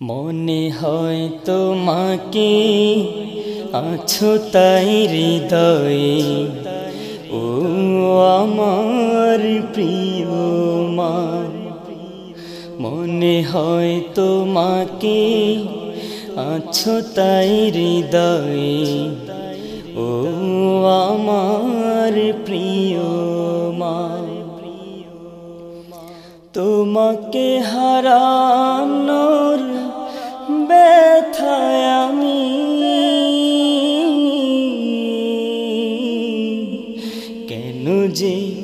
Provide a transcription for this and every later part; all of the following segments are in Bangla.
মনে হয় তোমাকে আছো তাই হৃদয়ে। ও আমার প্রিয় মা, মনে হয় তোমাকে আছো তাই হৃদয়ে। ও আমার প্রিয় মা, তোমাকে হারানোর যে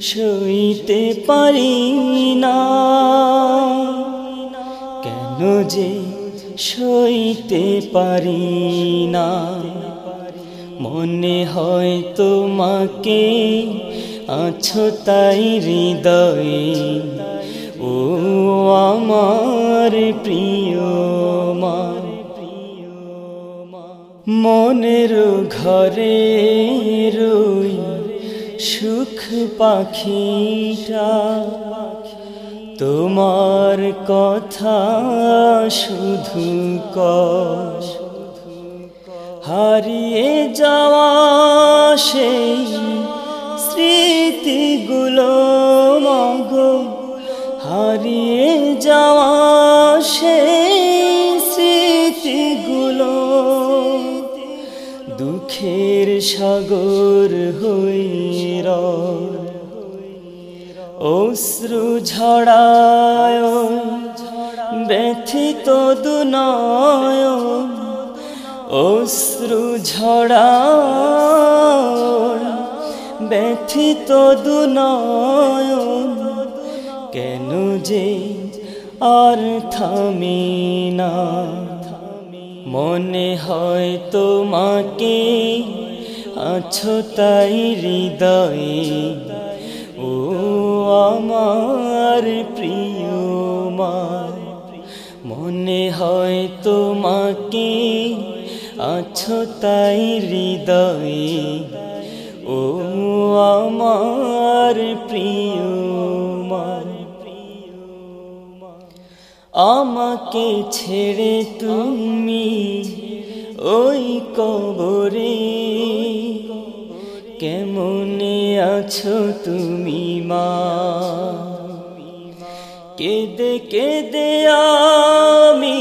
সইতে পারি না? কেন যে সইতে পারি না? মনে হয় তোমাকে আছো তাই হৃদয়ে। ও আমার প্রিয় মা। মনের ঘরে রই সুখ পাখিটা তোমার কথা শুধু ক হারিয়ে যাওয়া সেই স্মৃতিগুলো মগো। হারিয়ে যাওয়া সেই দুঃখের সাগর হইর অশ্রু ঝড়ায় ব্যথিত দুনয়। অশ্রু ঝড়ায় ব্যথিত দুনয়। কেন যে আর থামি না। মনে হয় তোমাকে আছো তাই হৃদয়ে। ও আমার প্রিয় মা, মনে হয় তোমাকে আছো তাই হৃদয়ে। ও আমার প্রিয় মা, আমাকে ছেড়ে তুমি ওই কবরে কেমনে আছো তুমি মা? কেদে কেদে আমি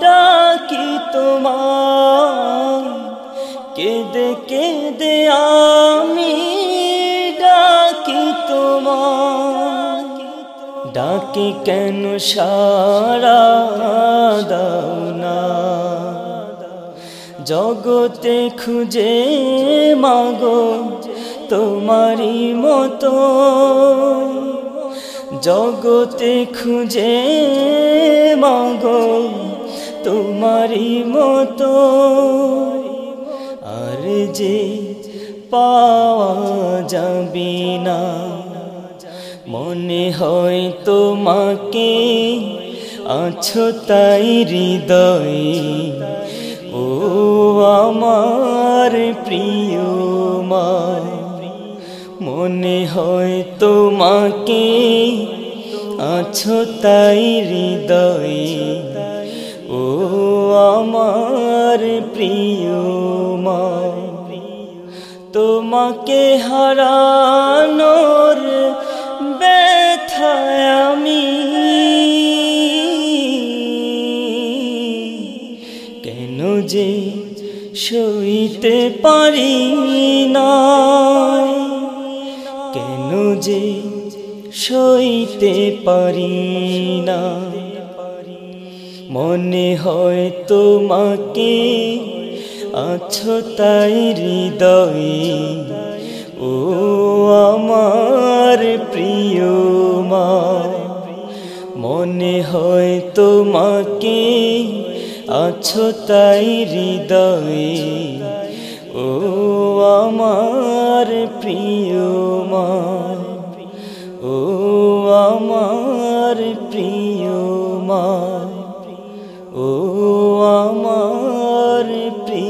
ডাকি তোমার কেদে কেদে আমি ডাকি তোমার ডাকি কেন সারা দাও না? জগতে খুঁজে মাগো তোমারি মতো। জগতে খুঁজে মাগো তোমারি মতো। আর যে পাওয়া যাবে না, মনে হয় তোমাকে আছো তাই হৃদয়ে। ও আমার প্রিয় মা, মনে হয় তোমাকে আছো তাই হৃদয়ে। ও আমার প্রিয় মা, তোমাকে হারানোর ব্যথায় সইতে পারি না কেন যে সইতে পারি না মনে হয় তোমাকে আছো তাই হৃদয়ে। ও আমার প্রিয় মা, মনে হয় তোমাকে আছো তাই হৃদয়ে। ও আমার প্রিয় মা। ও আমার প্রিয় মা। ও আমার প্রিয়